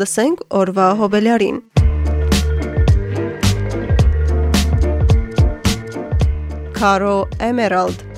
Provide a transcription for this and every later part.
Լսենք օրվա հոբելյարին։ Caro Emerald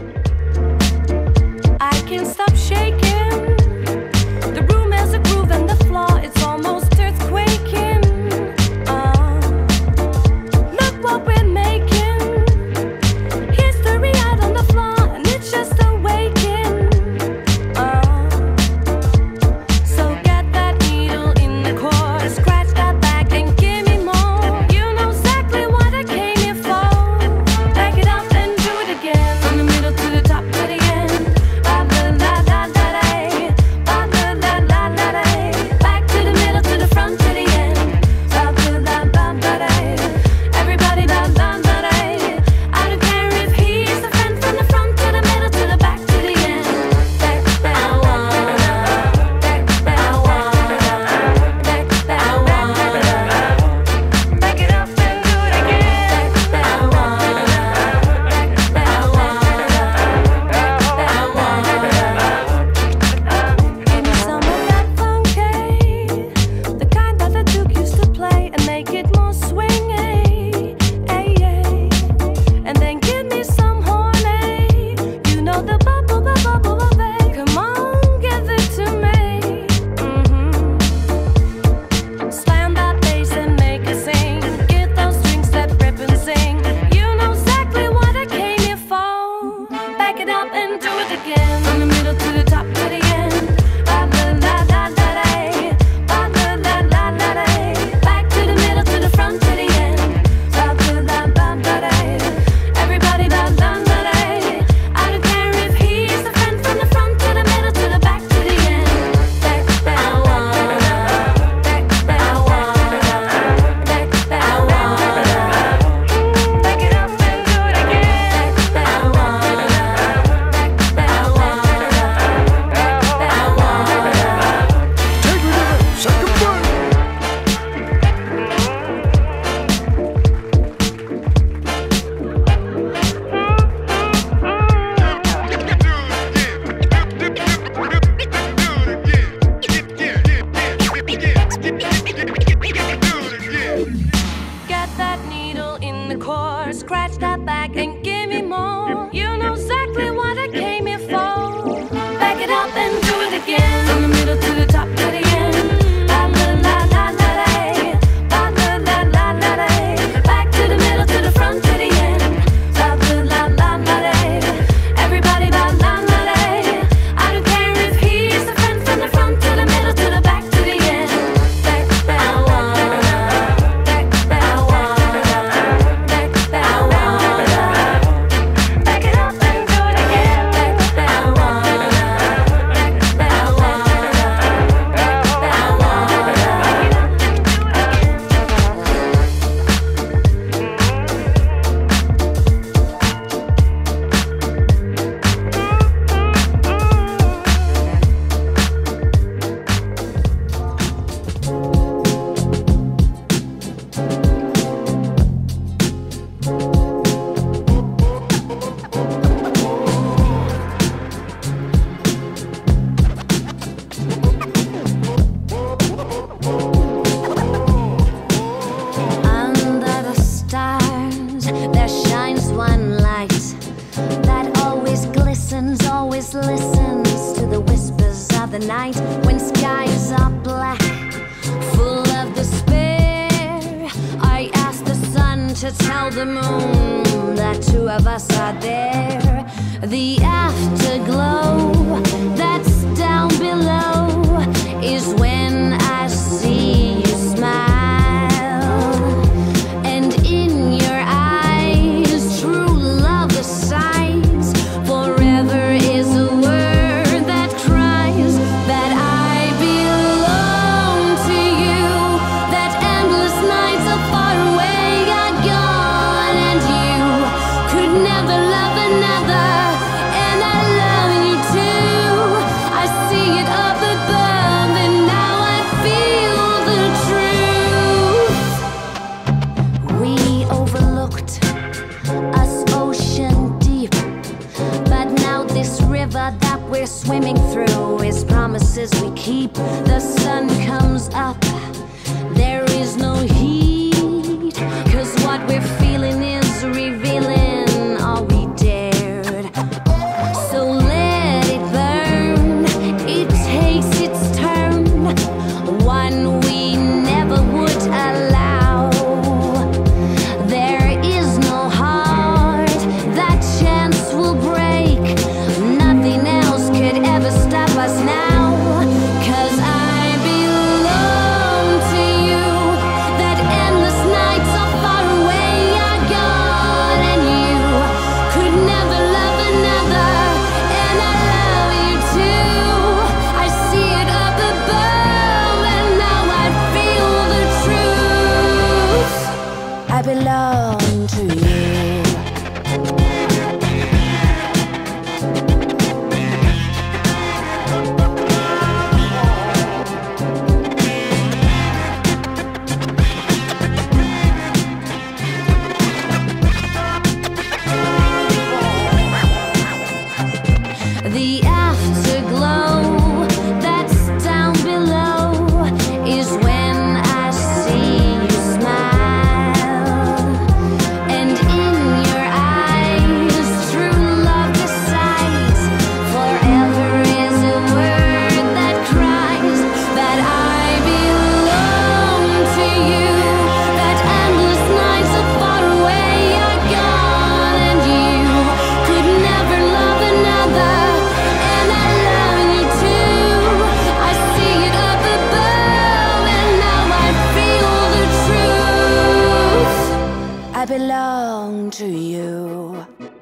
night when skies are black, full of despair. I ask the sun to tell the moon that two of us are there. The afterglow. You.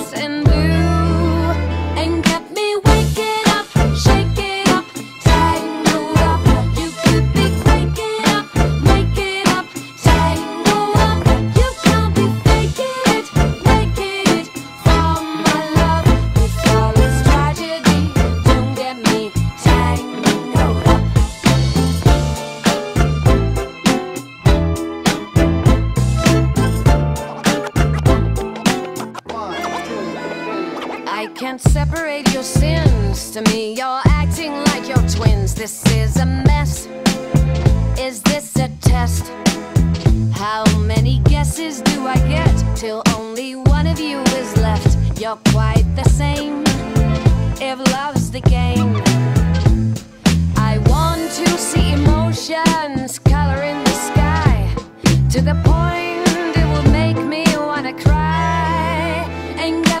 same if love's the game. I want to see emotions color in the sky to the point it will make me wanna cry and get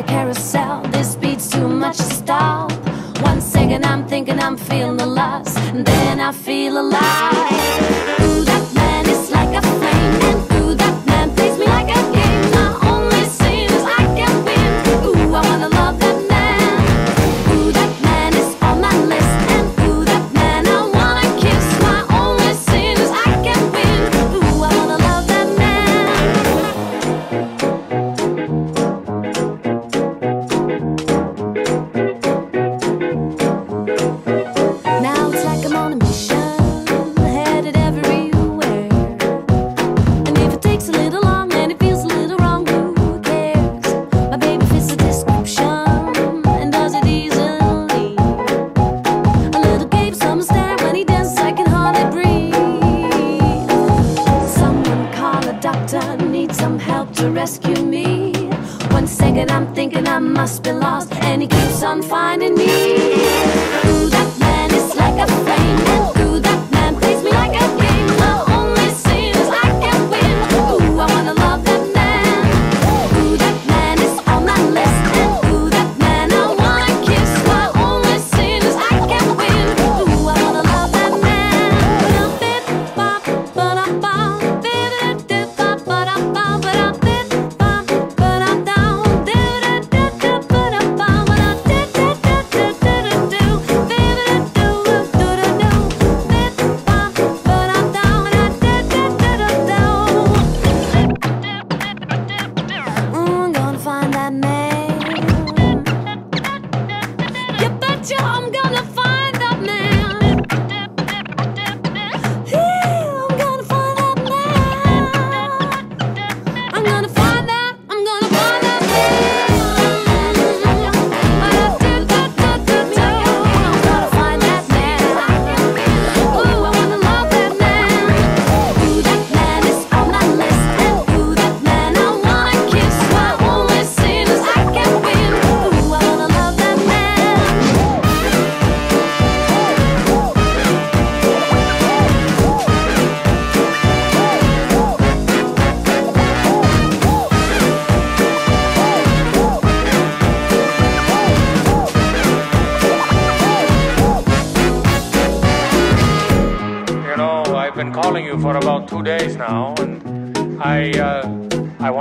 the carousel. This beat's too much to stop. One second I'm thinking I'm feeling the loss, and then I feel alive.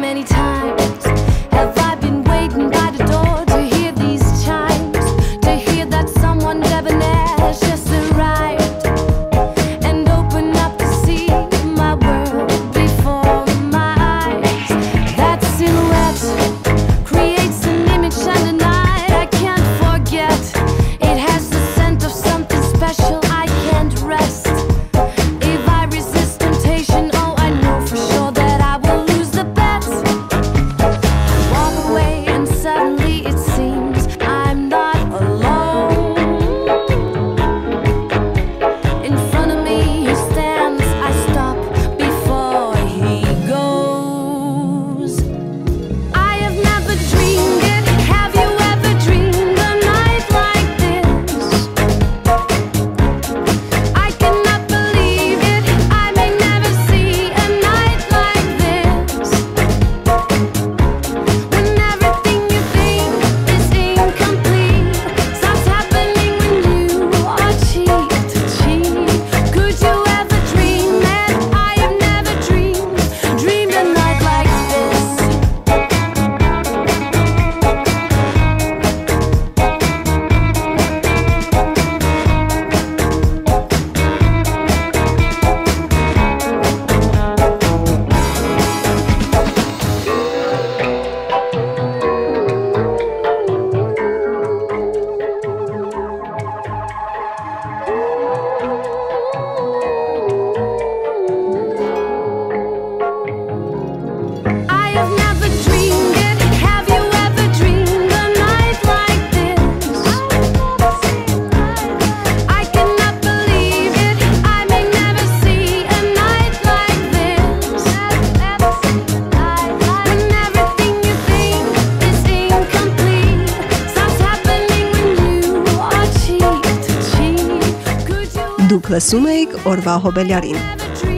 many times. օրվա հոբելյարին։